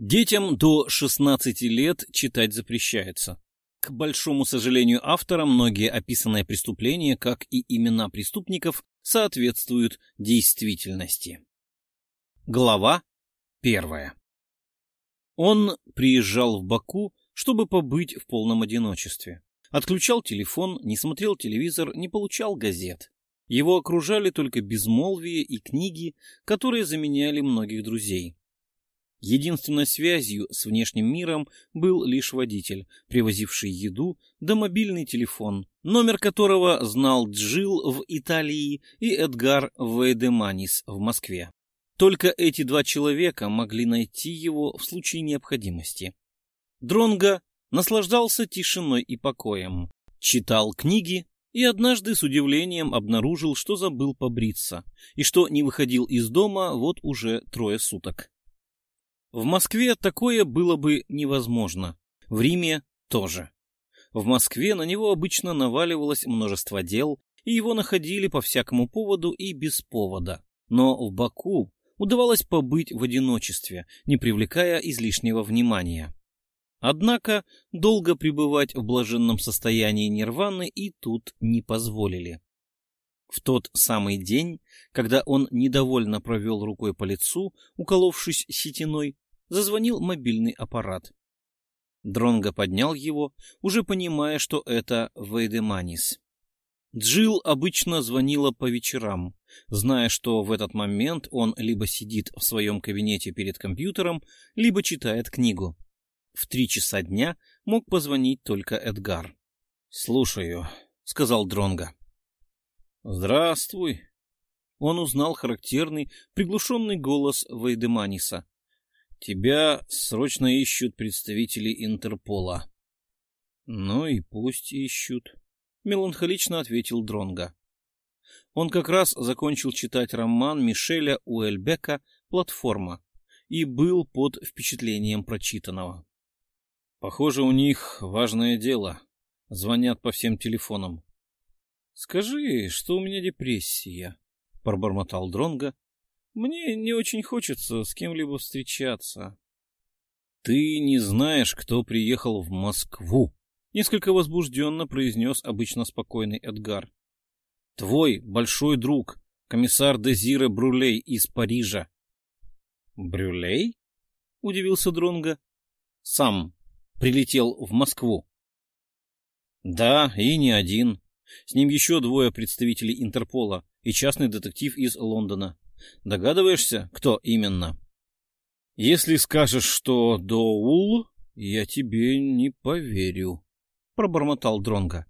Детям до 16 лет читать запрещается. К большому сожалению автора, многие описанные преступления, как и имена преступников, соответствуют действительности. Глава первая. Он приезжал в Баку, чтобы побыть в полном одиночестве. Отключал телефон, не смотрел телевизор, не получал газет. Его окружали только безмолвие и книги, которые заменяли многих друзей. Единственной связью с внешним миром был лишь водитель, привозивший еду, да мобильный телефон, номер которого знал Джил в Италии и Эдгар Вейдеманис в Москве. Только эти два человека могли найти его в случае необходимости. Дронго наслаждался тишиной и покоем, читал книги и однажды с удивлением обнаружил, что забыл побриться и что не выходил из дома вот уже трое суток. В Москве такое было бы невозможно. В Риме тоже. В Москве на него обычно наваливалось множество дел, и его находили по всякому поводу и без повода. Но в Баку удавалось побыть в одиночестве, не привлекая излишнего внимания. Однако долго пребывать в блаженном состоянии нирваны и тут не позволили. В тот самый день, когда он недовольно провел рукой по лицу, уколовшись сетиной, зазвонил мобильный аппарат. Дронго поднял его, уже понимая, что это Вейдеманис. Джилл обычно звонила по вечерам, зная, что в этот момент он либо сидит в своем кабинете перед компьютером, либо читает книгу. В три часа дня мог позвонить только Эдгар. «Слушаю», — сказал Дронго. «Здравствуй». Он узнал характерный, приглушенный голос Вейдеманиса. Тебя срочно ищут представители Интерпола. Ну и пусть ищут, меланхолично ответил Дронга. Он как раз закончил читать роман Мишеля Уэльбека «Платформа» и был под впечатлением прочитанного. Похоже, у них важное дело. Звонят по всем телефонам. Скажи, что у меня депрессия, пробормотал Дронга, мне не очень хочется с кем-либо встречаться. Ты не знаешь, кто приехал в Москву, несколько возбужденно произнес обычно спокойный Эдгар. Твой большой друг, комиссар Дезире Брулей из Парижа. Брюлей? удивился Дронга. Сам прилетел в Москву. Да, и не один. С ним еще двое представителей Интерпола и частный детектив из Лондона. Догадываешься, кто именно? Если скажешь, что Доул, я тебе не поверю, пробормотал Дронга.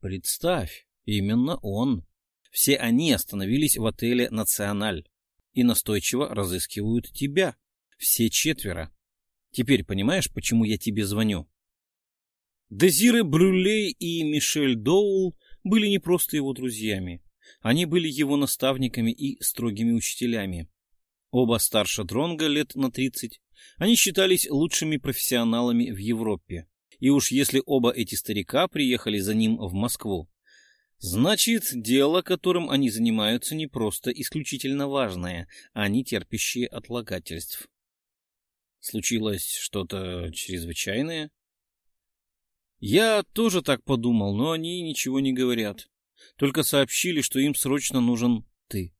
Представь, именно он. Все они остановились в отеле Националь и настойчиво разыскивают тебя. Все четверо. Теперь понимаешь, почему я тебе звоню? Дезире Брюлей и Мишель Доул были не просто его друзьями. Они были его наставниками и строгими учителями. Оба старше Дронга лет на 30. Они считались лучшими профессионалами в Европе. И уж если оба эти старика приехали за ним в Москву, значит, дело, которым они занимаются, не просто исключительно важное, а не терпящее отлагательств. Случилось что-то чрезвычайное? Я тоже так подумал, но они ничего не говорят. Только сообщили, что им срочно нужен ты.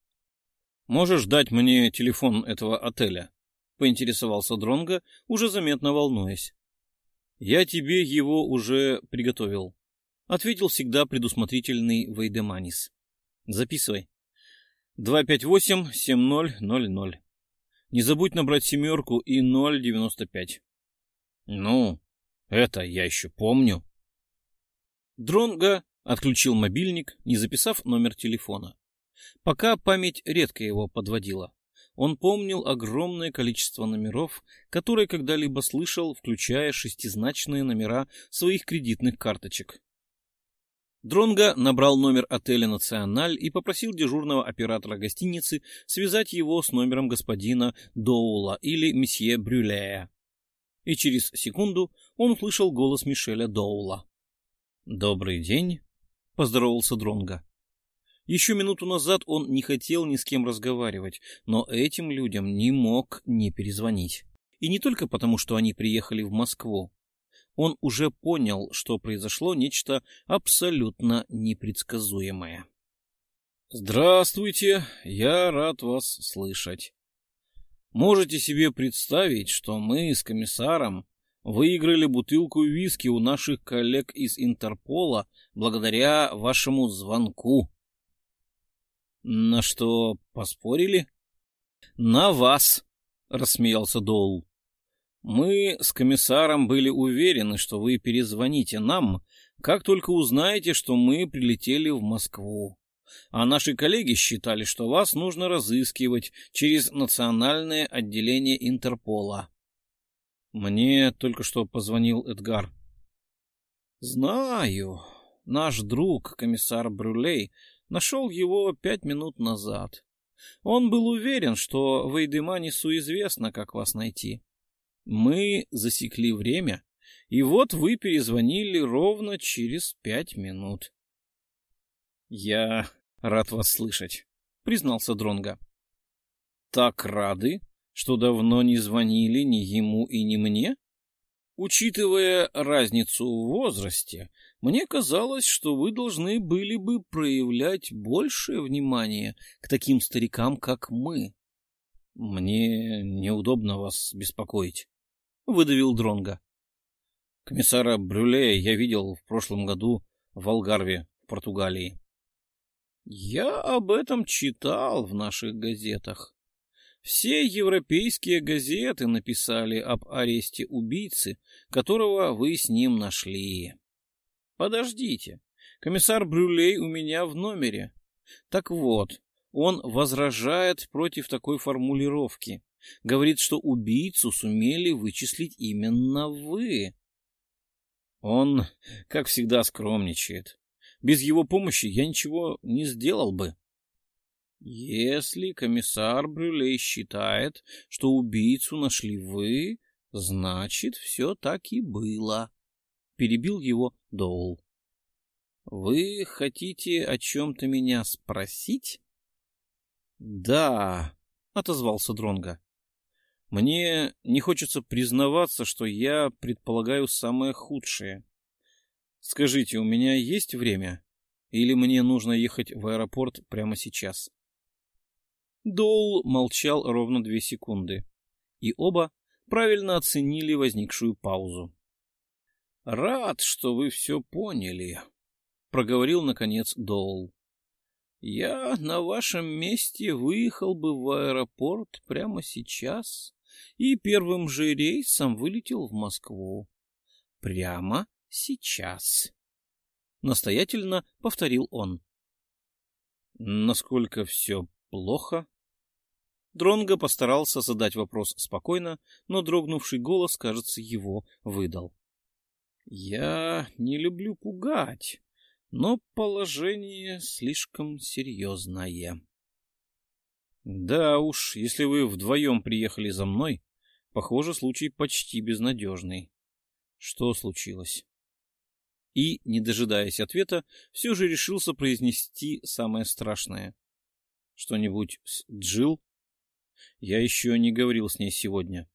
Можешь дать мне телефон этого отеля? Поинтересовался Дронга, уже заметно волнуясь. Я тебе его уже приготовил. Ответил всегда предусмотрительный Вейдеманис. Записывай. 258-7000. Не забудь набрать семерку и 095. Ну, это я еще помню. Дронга Отключил мобильник, не записав номер телефона. Пока память редко его подводила. Он помнил огромное количество номеров, которые когда-либо слышал, включая шестизначные номера своих кредитных карточек. Дронга набрал номер отеля «Националь» и попросил дежурного оператора гостиницы связать его с номером господина Доула или месье Брюлея. И через секунду он услышал голос Мишеля Доула. «Добрый день, поздоровался Дронга. Еще минуту назад он не хотел ни с кем разговаривать, но этим людям не мог не перезвонить. И не только потому, что они приехали в Москву. Он уже понял, что произошло нечто абсолютно непредсказуемое. «Здравствуйте, я рад вас слышать. Можете себе представить, что мы с комиссаром выиграли бутылку виски у наших коллег из Интерпола благодаря вашему звонку?» «На что поспорили?» «На вас», — рассмеялся Доул. «Мы с комиссаром были уверены, что вы перезвоните нам, как только узнаете, что мы прилетели в Москву. А наши коллеги считали, что вас нужно разыскивать через национальное отделение Интерпола». Мне только что позвонил Эдгар. «Знаю. Наш друг, комиссар Брюлей, нашел его пять минут назад. Он был уверен, что Вейдеманису известно, как вас найти. Мы засекли время, и вот вы перезвонили ровно через пять минут. Я рад вас слышать, признался Дронга. Так рады, что давно не звонили ни ему и ни мне? Учитывая разницу в возрасте, мне казалось, что вы должны были бы проявлять большее внимание к таким старикам, как мы. Мне неудобно вас беспокоить, выдавил Дронга. Комиссара Брюле я видел в прошлом году в Алгарве, в Португалии. Я об этом читал в наших газетах. Все европейские газеты написали об аресте убийцы, которого вы с ним нашли. Подождите, комиссар Брюлей у меня в номере. Так вот, он возражает против такой формулировки. Говорит, что убийцу сумели вычислить именно вы. Он, как всегда, скромничает. Без его помощи я ничего не сделал бы. Если комиссар Брюлей считает, что убийцу нашли вы, значит, все так и было. Перебил его Доул. Вы хотите о чем-то меня спросить? Да, отозвался Дронга. Мне не хочется признаваться, что я предполагаю самое худшее. Скажите, у меня есть время? Или мне нужно ехать в аэропорт прямо сейчас? Доул молчал ровно две секунды, и оба правильно оценили возникшую паузу. — Рад, что вы все поняли, — проговорил, наконец, Доул. — Я на вашем месте выехал бы в аэропорт прямо сейчас и первым же рейсом вылетел в Москву. Прямо сейчас. Настоятельно повторил он. — Насколько все плохо? Дронго постарался задать вопрос спокойно, но дрогнувший голос, кажется, его выдал. «Я не люблю пугать, но положение слишком серьезное». «Да уж, если вы вдвоем приехали за мной, похоже, случай почти безнадежный. Что случилось?» И, не дожидаясь ответа, все же решился произнести самое страшное. «Что-нибудь с Джил? Я еще не говорил с ней сегодня.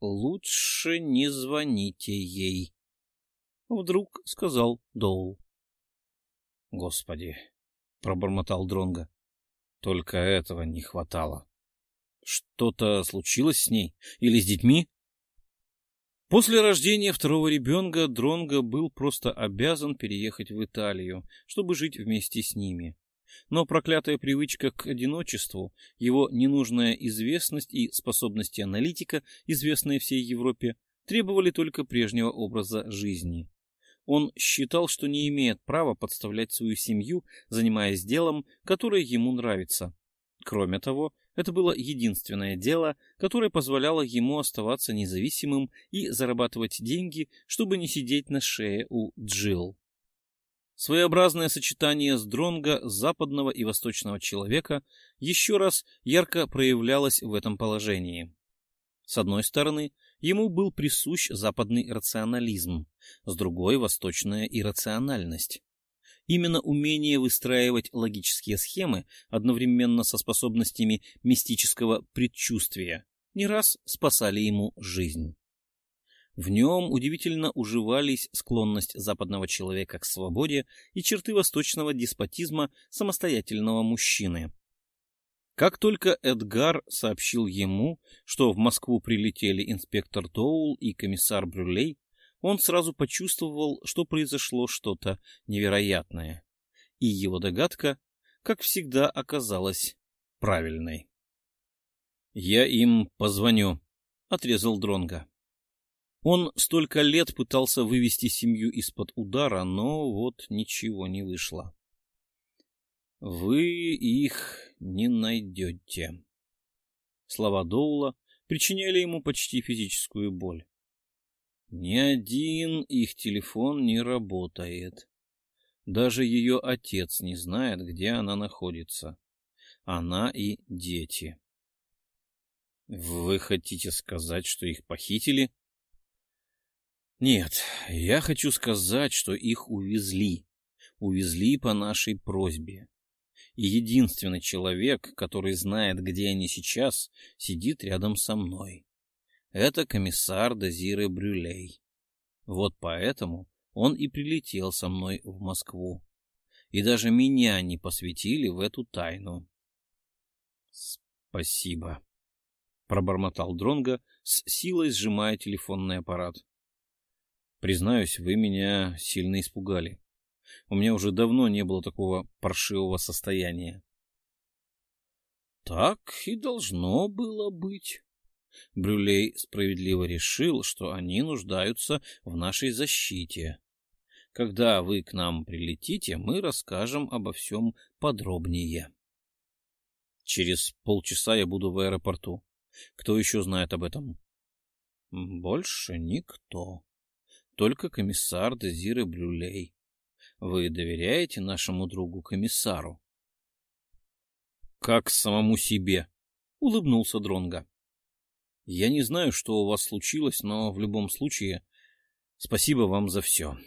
«Лучше не звоните ей», — вдруг сказал Доул. «Господи!» — пробормотал Дронга. «Только этого не хватало. Что-то случилось с ней? Или с детьми?» После рождения второго ребенка Дронга был просто обязан переехать в Италию, чтобы жить вместе с ними. Но проклятая привычка к одиночеству, его ненужная известность и способности аналитика, известные всей Европе, требовали только прежнего образа жизни. Он считал, что не имеет права подставлять свою семью, занимаясь делом, которое ему нравится. Кроме того, это было единственное дело, которое позволяло ему оставаться независимым и зарабатывать деньги, чтобы не сидеть на шее у Джилл. Своеобразное сочетание с дронга западного и восточного человека еще раз ярко проявлялось в этом положении. С одной стороны, ему был присущ западный рационализм, с другой — восточная иррациональность. Именно умение выстраивать логические схемы одновременно со способностями мистического предчувствия не раз спасали ему жизнь. В нем удивительно уживались склонность западного человека к свободе и черты восточного деспотизма самостоятельного мужчины. Как только Эдгар сообщил ему, что в Москву прилетели инспектор Доул и комиссар Брюлей, он сразу почувствовал, что произошло что-то невероятное. И его догадка, как всегда, оказалась правильной. «Я им позвоню», — отрезал Дронга. Он столько лет пытался вывести семью из-под удара, но вот ничего не вышло. «Вы их не найдете». Слова Доула причиняли ему почти физическую боль. Ни один их телефон не работает. Даже ее отец не знает, где она находится. Она и дети. Вы хотите сказать, что их похитили? Нет, я хочу сказать, что их увезли. Увезли по нашей просьбе. И единственный человек, который знает, где они сейчас, сидит рядом со мной. Это комиссар Дозиры Брюлей. Вот поэтому он и прилетел со мной в Москву. И даже меня не посвятили в эту тайну. Спасибо, пробормотал Дронга, с силой сжимая телефонный аппарат. Признаюсь, вы меня сильно испугали. У меня уже давно не было такого паршивого состояния. Так и должно было быть. Брюлей справедливо решил, что они нуждаются в нашей защите. Когда вы к нам прилетите, мы расскажем обо всем подробнее. Через полчаса я буду в аэропорту. Кто еще знает об этом? Больше никто только комиссар Дезиры Блюлей. Вы доверяете нашему другу комиссару? — Как самому себе, — улыбнулся Дронга. Я не знаю, что у вас случилось, но в любом случае спасибо вам за все.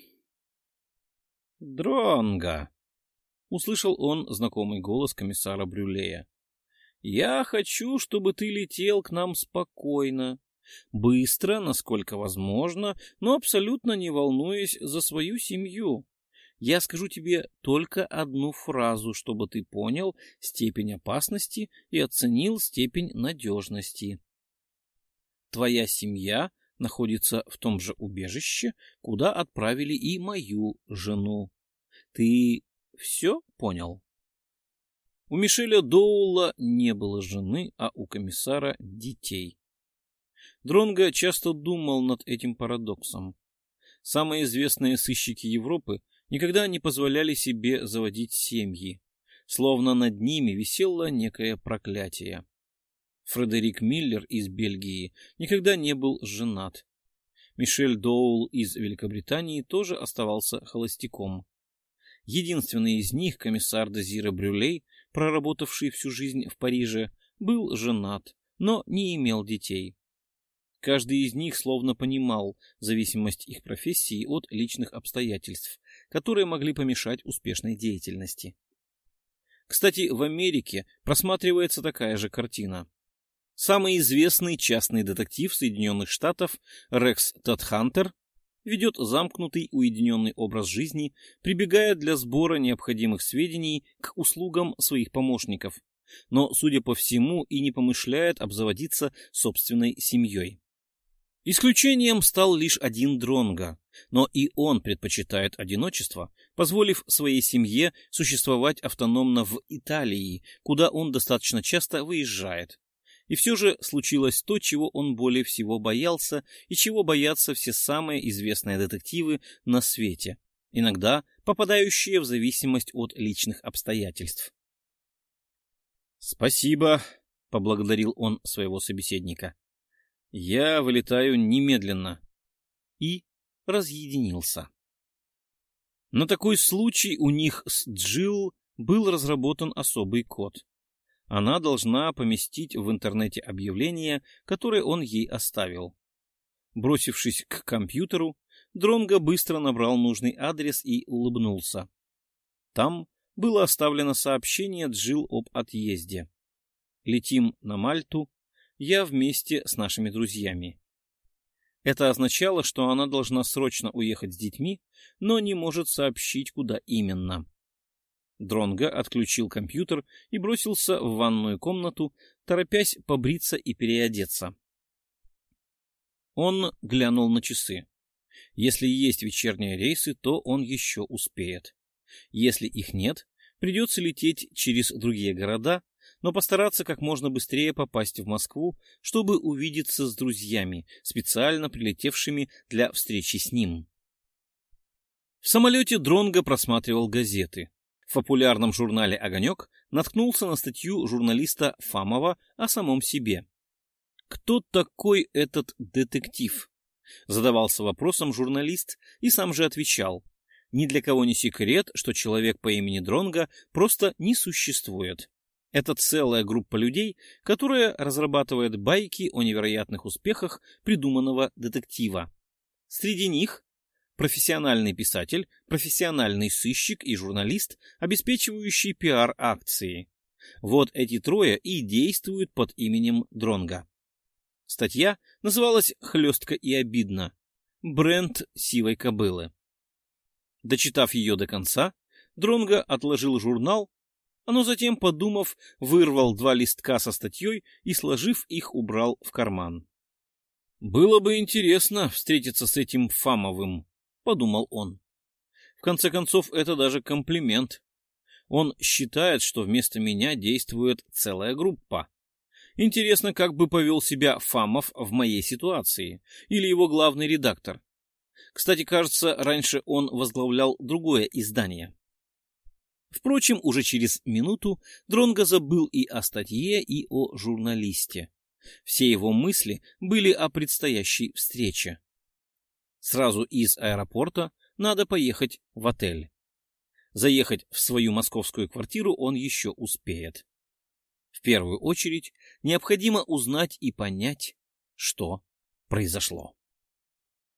— Дронга! — услышал он знакомый голос комиссара Брюлея. — Я хочу, чтобы ты летел к нам спокойно, Быстро, насколько возможно, но абсолютно не волнуясь за свою семью. Я скажу тебе только одну фразу, чтобы ты понял степень опасности и оценил степень надежности. Твоя семья находится в том же убежище, куда отправили и мою жену. Ты все понял? У Мишеля Доула не было жены, а у комиссара детей. Дронго часто думал над этим парадоксом. Самые известные сыщики Европы никогда не позволяли себе заводить семьи, словно над ними висело некое проклятие. Фредерик Миллер из Бельгии никогда не был женат. Мишель Доул из Великобритании тоже оставался холостяком. Единственный из них, комиссар Дезира Брюлей, проработавший всю жизнь в Париже, был женат, но не имел детей. Каждый из них словно понимал зависимость их профессии от личных обстоятельств, которые могли помешать успешной деятельности. Кстати, в Америке просматривается такая же картина. Самый известный частный детектив Соединенных Штатов Рекс Тодхантер ведет замкнутый уединенный образ жизни, прибегая для сбора необходимых сведений к услугам своих помощников, но, судя по всему, и не помышляет обзаводиться собственной семьей. Исключением стал лишь один Дронга, но и он предпочитает одиночество, позволив своей семье существовать автономно в Италии, куда он достаточно часто выезжает. И все же случилось то, чего он более всего боялся и чего боятся все самые известные детективы на свете, иногда попадающие в зависимость от личных обстоятельств. «Спасибо», — поблагодарил он своего собеседника. Я вылетаю немедленно. И разъединился. На такой случай у них с Джилл был разработан особый код. Она должна поместить в интернете объявление, которое он ей оставил. Бросившись к компьютеру, Дронго быстро набрал нужный адрес и улыбнулся. Там было оставлено сообщение Джил об отъезде. Летим на Мальту я вместе с нашими друзьями. Это означало, что она должна срочно уехать с детьми, но не может сообщить, куда именно. Дронго отключил компьютер и бросился в ванную комнату, торопясь побриться и переодеться. Он глянул на часы. Если есть вечерние рейсы, то он еще успеет. Если их нет, придется лететь через другие города, но постараться как можно быстрее попасть в Москву, чтобы увидеться с друзьями, специально прилетевшими для встречи с ним. В самолете Дронго просматривал газеты. В популярном журнале «Огонек» наткнулся на статью журналиста Фамова о самом себе. Кто такой этот детектив? Задавался вопросом журналист и сам же отвечал. Ни для кого не секрет, что человек по имени Дронга просто не существует. Это целая группа людей, которая разрабатывает байки о невероятных успехах придуманного детектива. Среди них профессиональный писатель, профессиональный сыщик и журналист, обеспечивающий пиар акции. Вот эти трое и действуют под именем Дронга. Статья называлась «Хлестко и обидно. Бренд сивой кобылы». Дочитав ее до конца, Дронго отложил журнал, но затем, подумав, вырвал два листка со статьей и, сложив их, убрал в карман. «Было бы интересно встретиться с этим Фамовым», — подумал он. «В конце концов, это даже комплимент. Он считает, что вместо меня действует целая группа. Интересно, как бы повел себя Фамов в моей ситуации, или его главный редактор. Кстати, кажется, раньше он возглавлял другое издание. Впрочем, уже через минуту Дронго забыл и о статье, и о журналисте. Все его мысли были о предстоящей встрече. Сразу из аэропорта надо поехать в отель. Заехать в свою московскую квартиру он еще успеет. В первую очередь необходимо узнать и понять, что произошло.